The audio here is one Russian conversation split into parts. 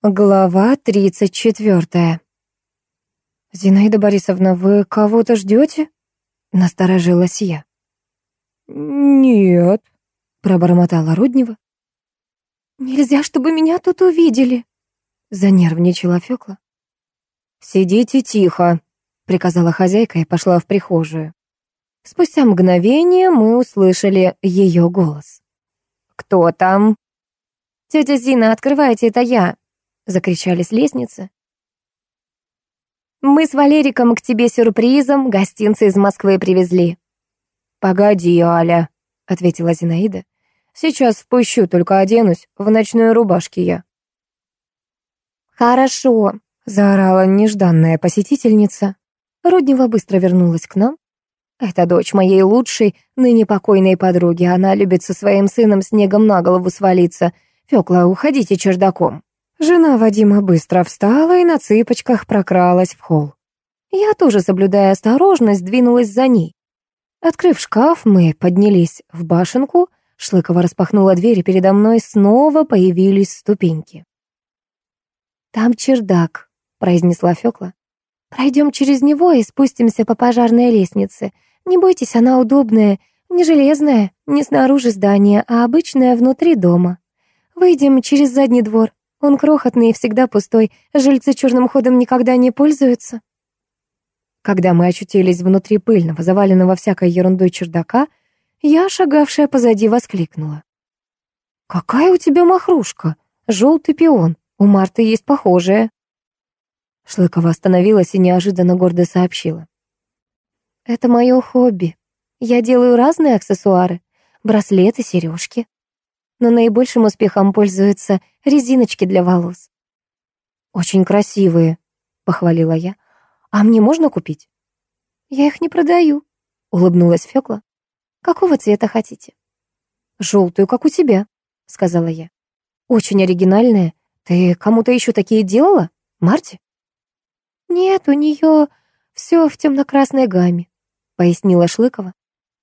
Глава тридцать четвертая. «Зинаида Борисовна, вы кого-то ждете?» — насторожилась я. «Нет», — пробормотала Руднева. «Нельзя, чтобы меня тут увидели», — занервничала Фёкла. «Сидите тихо», — приказала хозяйка и пошла в прихожую. Спустя мгновение мы услышали ее голос. «Кто там?» «Тетя Зина, открывайте, это я!» — закричали с лестницы. «Мы с Валериком к тебе сюрпризом гостинцы из Москвы привезли». «Погоди, Аля», — ответила Зинаида. «Сейчас впущу, только оденусь, в ночной рубашке я». «Хорошо», — заорала нежданная посетительница. Руднева быстро вернулась к нам. Это дочь моей лучшей, ныне покойной подруги. Она любит со своим сыном снегом на голову свалиться — «Фёкла, уходите чердаком». Жена Вадима быстро встала и на цыпочках прокралась в холл. Я тоже, соблюдая осторожность, двинулась за ней. Открыв шкаф, мы поднялись в башенку, Шлыкова распахнула дверь, и передо мной снова появились ступеньки. «Там чердак», — произнесла Фёкла. «Пройдем через него и спустимся по пожарной лестнице. Не бойтесь, она удобная, не железная, не снаружи здания, а обычная внутри дома». Выйдем через задний двор. Он крохотный и всегда пустой. Жильцы черным ходом никогда не пользуются. Когда мы очутились внутри пыльного, заваленного всякой ерундой чердака, я, шагавшая позади, воскликнула. «Какая у тебя махрушка? Желтый пион. У Марты есть похожая». Шлыкова остановилась и неожиданно гордо сообщила. «Это мое хобби. Я делаю разные аксессуары. Браслеты, сережки но наибольшим успехом пользуются резиночки для волос. «Очень красивые», — похвалила я. «А мне можно купить?» «Я их не продаю», — улыбнулась Фёкла. «Какого цвета хотите?» «Желтую, как у тебя», — сказала я. «Очень оригинальная. Ты кому-то еще такие делала, Марти?» «Нет, у нее все в темно-красной гамме», — пояснила Шлыкова.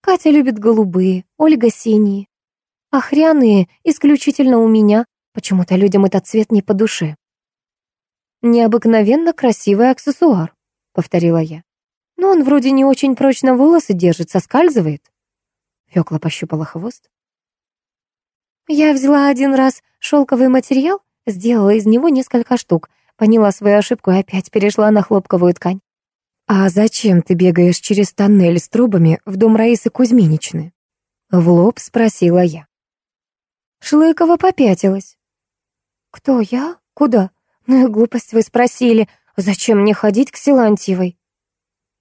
«Катя любит голубые, Ольга синие, Охряные исключительно у меня. Почему-то людям этот цвет не по душе. «Необыкновенно красивый аксессуар», — повторила я. «Но он вроде не очень прочно волосы держит, соскальзывает». Фёкла пощупала хвост. Я взяла один раз шелковый материал, сделала из него несколько штук, поняла свою ошибку и опять перешла на хлопковую ткань. «А зачем ты бегаешь через тоннель с трубами в дом Раисы Кузьминичны?» В лоб спросила я. Шлыкова попятилась. «Кто я? Куда? Ну и глупость вы спросили. Зачем мне ходить к Силантьевой?»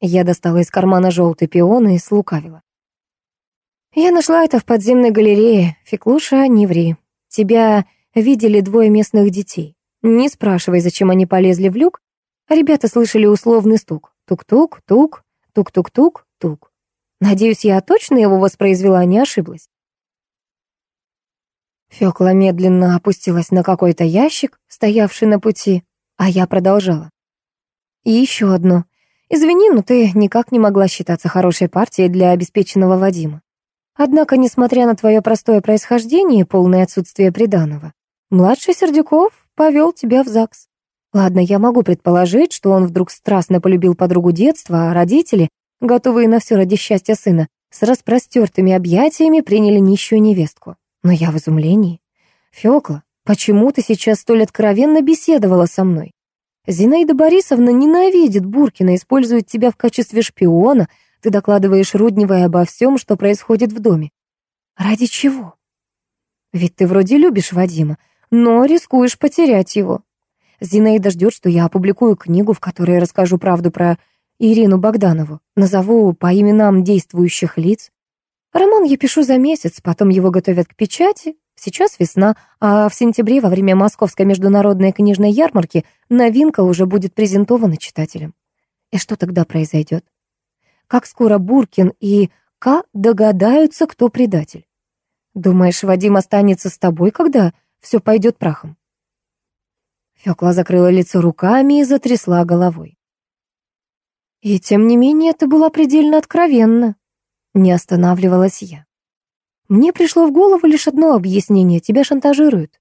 Я достала из кармана желтый пион и слукавила. «Я нашла это в подземной галерее. Феклуша, не ври. Тебя видели двое местных детей. Не спрашивай, зачем они полезли в люк. Ребята слышали условный стук. Тук-тук, тук, тук-тук-тук, тук. Надеюсь, я точно его воспроизвела, не ошиблась. Фёкла медленно опустилась на какой-то ящик, стоявший на пути, а я продолжала. И еще одно. Извини, но ты никак не могла считаться хорошей партией для обеспеченного Вадима. Однако, несмотря на твое простое происхождение и полное отсутствие приданого, младший Сердюков повел тебя в ЗАГС. Ладно, я могу предположить, что он вдруг страстно полюбил подругу детства, а родители, готовые на все ради счастья сына, с распростертыми объятиями приняли нищую невестку. Но я в изумлении. «Фёкла, почему ты сейчас столь откровенно беседовала со мной? Зинаида Борисовна ненавидит Буркина, использует тебя в качестве шпиона, ты докладываешь Рудневой обо всем, что происходит в доме. Ради чего? Ведь ты вроде любишь Вадима, но рискуешь потерять его. Зинаида ждет, что я опубликую книгу, в которой расскажу правду про Ирину Богданову, назову по именам действующих лиц. Роман я пишу за месяц, потом его готовят к печати. Сейчас весна, а в сентябре во время Московской международной книжной ярмарки новинка уже будет презентована читателям. И что тогда произойдет? Как скоро Буркин и К догадаются, кто предатель? Думаешь, Вадим останется с тобой, когда все пойдет прахом? Фёкла закрыла лицо руками и затрясла головой. И тем не менее это было предельно откровенно. Не останавливалась я. Мне пришло в голову лишь одно объяснение. Тебя шантажируют.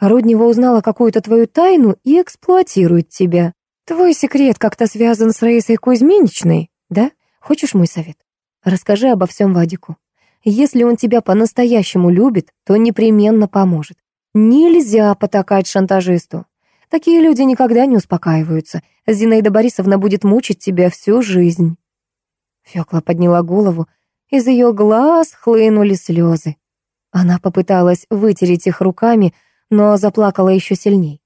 Руднева узнала какую-то твою тайну и эксплуатирует тебя. Твой секрет как-то связан с Раисой Кузьминичной, да? Хочешь мой совет? Расскажи обо всем Вадику. Если он тебя по-настоящему любит, то непременно поможет. Нельзя потакать шантажисту. Такие люди никогда не успокаиваются. Зинаида Борисовна будет мучить тебя всю жизнь. Фёкла подняла голову. Из ее глаз хлынули слезы. Она попыталась вытереть их руками, но заплакала еще сильней.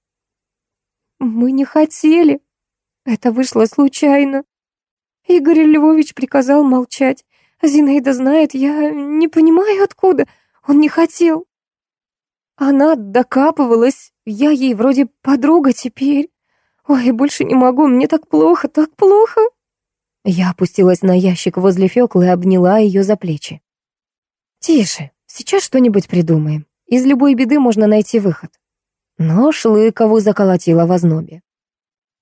«Мы не хотели. Это вышло случайно. Игорь Львович приказал молчать. Зинаида знает, я не понимаю, откуда. Он не хотел. Она докапывалась, я ей вроде подруга теперь. Ой, больше не могу, мне так плохо, так плохо. Я опустилась на ящик возле Фёклы и обняла ее за плечи. «Тише, сейчас что-нибудь придумаем. Из любой беды можно найти выход». Но Шлыкову заколотила в ознобе.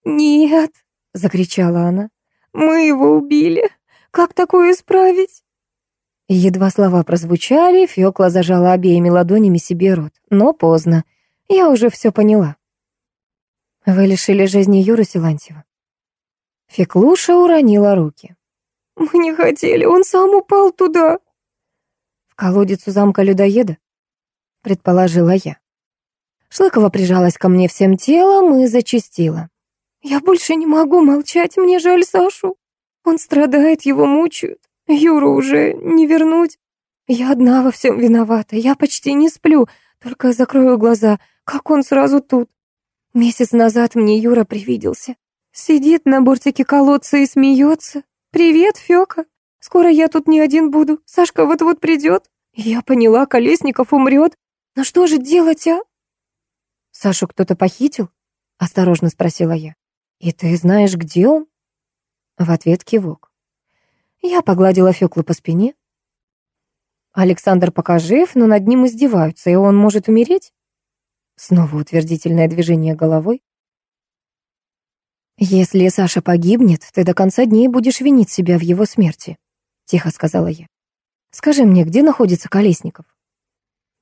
«Нет!» — закричала она. «Мы его убили! Как такое исправить?» Едва слова прозвучали, Фёкла зажала обеими ладонями себе рот. Но поздно. Я уже все поняла. «Вы лишили жизни Юры Силантьева?» Феклуша уронила руки. «Мы не хотели, он сам упал туда». «В колодец у замка людоеда?» Предположила я. Шлыкова прижалась ко мне всем телом и зачастила. «Я больше не могу молчать, мне жаль Сашу. Он страдает, его мучают. Юру уже не вернуть. Я одна во всем виновата, я почти не сплю, только закрою глаза, как он сразу тут. Месяц назад мне Юра привиделся. Сидит на бортике колодца и смеется. «Привет, Фёка. Скоро я тут не один буду. Сашка вот-вот придет. Я поняла, Колесников умрет. Но что же делать, а?» «Сашу кто-то похитил?» — осторожно спросила я. «И ты знаешь, где он?» В ответ кивок. Я погладила Фёклу по спине. «Александр пока жив, но над ним издеваются, и он может умереть?» Снова утвердительное движение головой. «Если Саша погибнет, ты до конца дней будешь винить себя в его смерти», — тихо сказала я. «Скажи мне, где находится Колесников?»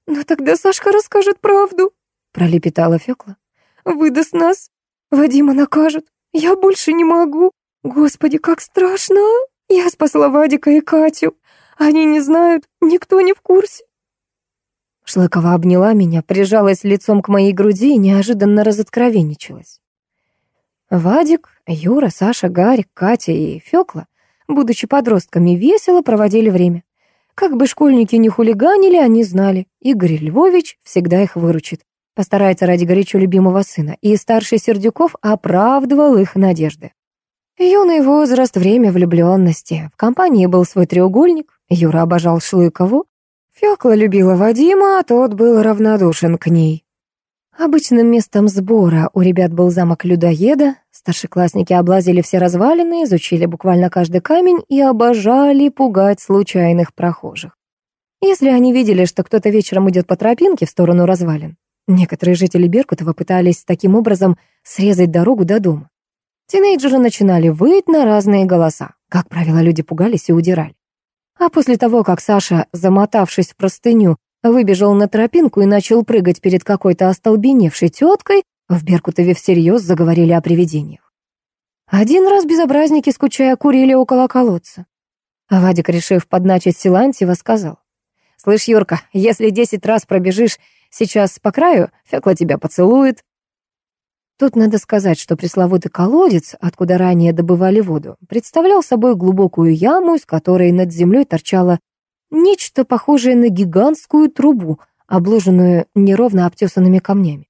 «Ну тогда Сашка расскажет правду», — пролепетала Фёкла. «Выдаст нас. Вадима накажут. Я больше не могу. Господи, как страшно! Я спасла Вадика и Катю. Они не знают, никто не в курсе». Шлыкова обняла меня, прижалась лицом к моей груди и неожиданно разоткровенничалась. Вадик, Юра, Саша, Гарик, Катя и Фёкла, будучи подростками, весело проводили время. Как бы школьники не хулиганили, они знали, Игорь Львович всегда их выручит, постарается ради горячо любимого сына, и старший Сердюков оправдывал их надежды. Юный возраст, время влюбленности. В компании был свой треугольник, Юра обожал Шлыкову, Фёкла любила Вадима, а тот был равнодушен к ней. Обычным местом сбора у ребят был замок людоеда. Старшеклассники облазили все развалины, изучили буквально каждый камень и обожали пугать случайных прохожих. Если они видели, что кто-то вечером идет по тропинке в сторону развалин, некоторые жители Беркутова пытались таким образом срезать дорогу до дома. Тинейджеры начинали выть на разные голоса. Как правило, люди пугались и удирали. А после того, как Саша, замотавшись в простыню, выбежал на тропинку и начал прыгать перед какой-то остолбеневшей теткой, в Беркутове всерьез заговорили о привидениях. Один раз безобразники, скучая, курили около колодца. А Вадик, решив подначить Силантьева, сказал, «Слышь, Юрка, если десять раз пробежишь сейчас по краю, Фекла тебя поцелует». Тут надо сказать, что пресловутый колодец, откуда ранее добывали воду, представлял собой глубокую яму, из которой над землей торчала Нечто похожее на гигантскую трубу, обложенную неровно обтесанными камнями.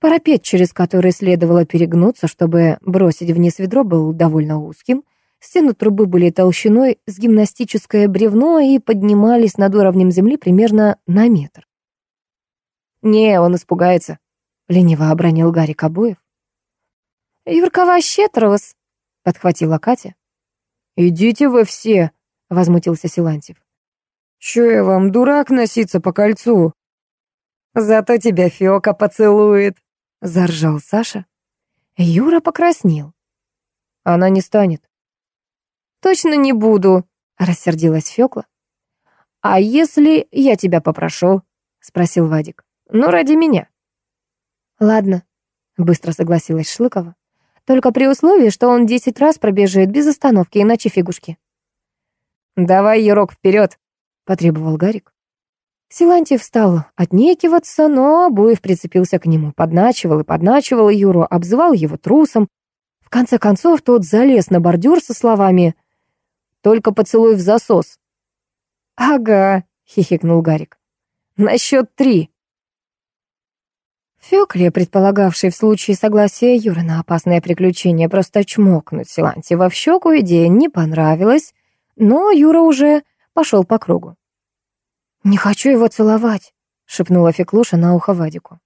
Парапет, через который следовало перегнуться, чтобы бросить вниз ведро, был довольно узким. Стены трубы были толщиной с гимнастическое бревно и поднимались над уровнем земли примерно на метр. «Не, он испугается», — лениво обронил Гарик обоев. «Юрка вообще трус», — подхватила Катя. «Идите вы все», — возмутился Силантьев. Чё я вам, дурак, носиться по кольцу? Зато тебя Фёка поцелует, заржал Саша. Юра покраснел. Она не станет. Точно не буду, рассердилась Фёкла. А если я тебя попрошу? спросил Вадик. Ну, ради меня. Ладно, быстро согласилась Шлыкова. Только при условии, что он десять раз пробежит без остановки, иначе фигушки. «Давай, Ерок, вперед!» — потребовал Гарик. Силантьев стал отнекиваться, но обоев прицепился к нему, подначивал и подначивал Юру, обзывал его трусом. В конце концов, тот залез на бордюр со словами «Только поцелуй в засос». «Ага», — хихикнул Гарик. «На счет три». Фёкле, предполагавший в случае согласия Юры на опасное приключение просто чмокнуть Силантьева в щеку, идея не понравилась, но Юра уже пошел по кругу. «Не хочу его целовать», — шепнула Феклуша на ухо Вадику.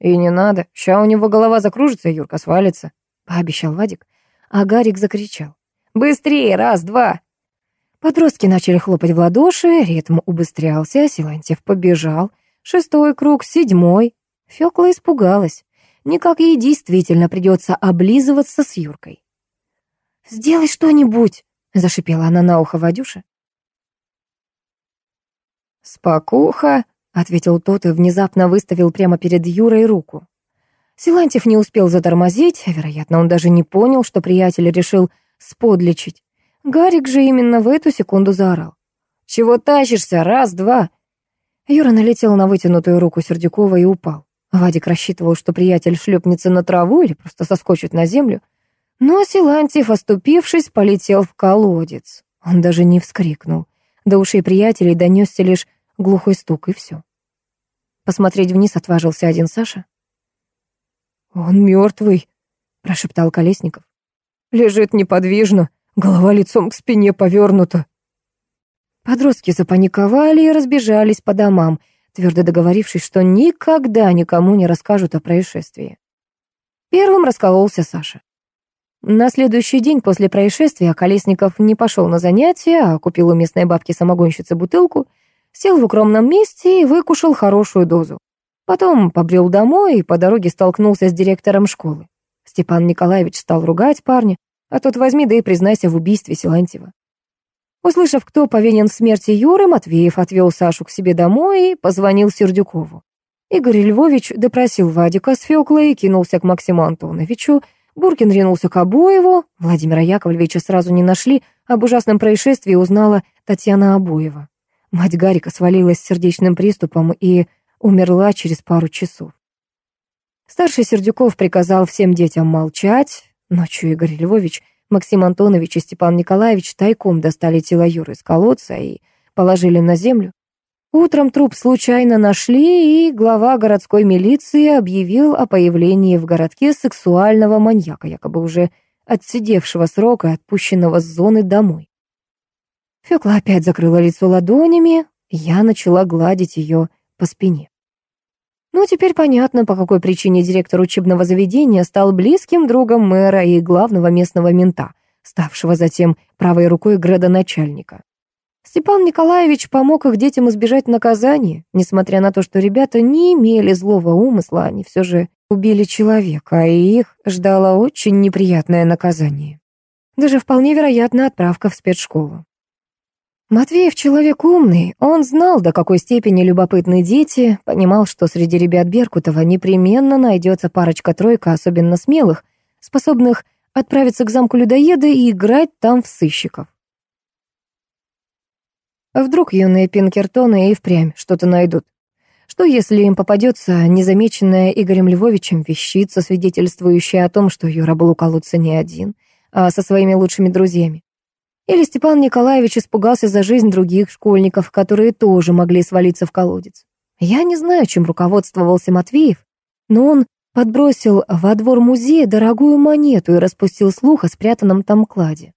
«И не надо, ща у него голова закружится, Юрка свалится», — пообещал Вадик, а Гарик закричал. «Быстрее, раз, два!» Подростки начали хлопать в ладоши, ритм убыстрялся, Силантьев побежал. Шестой круг, седьмой. Фёкла испугалась. Никак ей действительно придется облизываться с Юркой. «Сделай что-нибудь!» — зашипела она на ухо Вадюше. «Спокуха», — ответил тот и внезапно выставил прямо перед Юрой руку. Силантьев не успел затормозить, вероятно, он даже не понял, что приятель решил сподличить. Гарик же именно в эту секунду заорал. «Чего тащишься? Раз, два!» Юра налетел на вытянутую руку Сердюкова и упал. Вадик рассчитывал, что приятель шлепнется на траву или просто соскочит на землю. Но Силантьев, оступившись, полетел в колодец. Он даже не вскрикнул. До ушей приятелей донесся лишь Глухой стук, и все. Посмотреть вниз отважился один Саша. «Он мертвый», — прошептал Колесников. «Лежит неподвижно, голова лицом к спине повернута». Подростки запаниковали и разбежались по домам, твердо договорившись, что никогда никому не расскажут о происшествии. Первым раскололся Саша. На следующий день после происшествия Колесников не пошел на занятия, а купил у местной бабки-самогонщицы бутылку сел в укромном месте и выкушал хорошую дозу. Потом побрел домой и по дороге столкнулся с директором школы. Степан Николаевич стал ругать парня, а тот возьми да и признайся в убийстве Силантьева. Услышав, кто повинен в смерти Юры, Матвеев отвел Сашу к себе домой и позвонил Сердюкову. Игорь Львович допросил Вадика с Фёклой и кинулся к Максиму Антоновичу. Буркин ринулся к Обоеву. Владимира Яковлевича сразу не нашли. Об ужасном происшествии узнала Татьяна Обоева. Мать Гарика свалилась с сердечным приступом и умерла через пару часов. Старший Сердюков приказал всем детям молчать. Ночью Игорь Львович, Максим Антонович и Степан Николаевич тайком достали тело Юры из колодца и положили на землю. Утром труп случайно нашли, и глава городской милиции объявил о появлении в городке сексуального маньяка, якобы уже отсидевшего срока и отпущенного с зоны домой. Фёкла опять закрыла лицо ладонями, я начала гладить ее по спине. Ну, теперь понятно, по какой причине директор учебного заведения стал близким другом мэра и главного местного мента, ставшего затем правой рукой градоначальника. Степан Николаевич помог их детям избежать наказания. Несмотря на то, что ребята не имели злого умысла, они все же убили человека, и их ждало очень неприятное наказание. Даже вполне вероятно отправка в спецшколу. Матвеев человек умный, он знал, до какой степени любопытны дети, понимал, что среди ребят Беркутова непременно найдется парочка-тройка особенно смелых, способных отправиться к замку людоеда и играть там в сыщиков. А вдруг юные Пинкертоны и впрямь что-то найдут? Что, если им попадется незамеченная Игорем Львовичем вещица, свидетельствующая о том, что Юра был у колодца не один, а со своими лучшими друзьями? Или Степан Николаевич испугался за жизнь других школьников, которые тоже могли свалиться в колодец. Я не знаю, чем руководствовался Матвеев, но он подбросил во двор музея дорогую монету и распустил слух о спрятанном там кладе.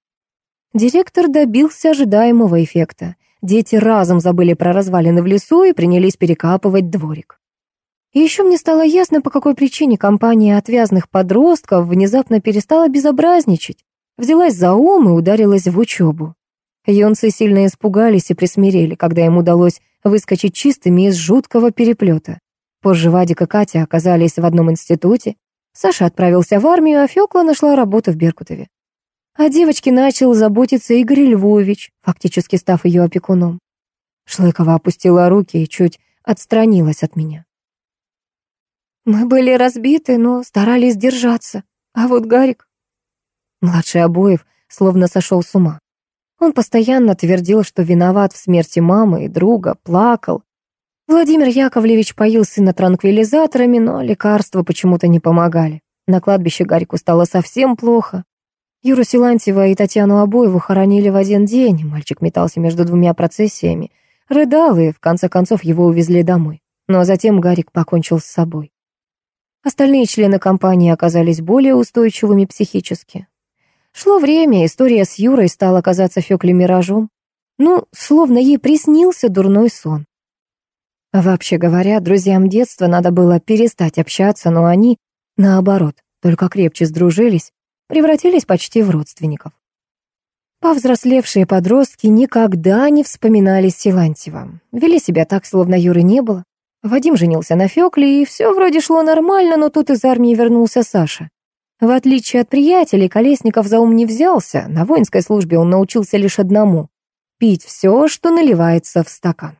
Директор добился ожидаемого эффекта. Дети разом забыли про развалины в лесу и принялись перекапывать дворик. И еще мне стало ясно, по какой причине компания отвязных подростков внезапно перестала безобразничать взялась за ум и ударилась в учебу. Юнцы сильно испугались и присмирели, когда им удалось выскочить чистыми из жуткого переплета. Позже Вадик и Катя оказались в одном институте. Саша отправился в армию, а Фёкла нашла работу в Беркутове. О девочке начал заботиться Игорь Львович, фактически став ее опекуном. Шлыкова опустила руки и чуть отстранилась от меня. Мы были разбиты, но старались держаться. А вот Гарик... Младший обоев словно сошел с ума. Он постоянно твердил, что виноват в смерти мамы и друга, плакал. Владимир Яковлевич поил сына транквилизаторами, но лекарства почему-то не помогали. На кладбище Гарику стало совсем плохо. Юру Силантьева и Татьяну Обоеву хоронили в один день. Мальчик метался между двумя процессиями, рыдал, и в конце концов его увезли домой. Но затем Гарик покончил с собой. Остальные члены компании оказались более устойчивыми психически. Шло время, история с Юрой стала казаться Фёкле миражом. Ну, словно ей приснился дурной сон. А вообще говоря, друзьям детства надо было перестать общаться, но они, наоборот, только крепче сдружились, превратились почти в родственников. Повзрослевшие подростки никогда не вспоминали Силантьева. Вели себя так, словно Юры не было. Вадим женился на Фёкле, и все вроде шло нормально, но тут из армии вернулся Саша. В отличие от приятелей, Колесников за ум не взялся, на воинской службе он научился лишь одному — пить все, что наливается в стакан.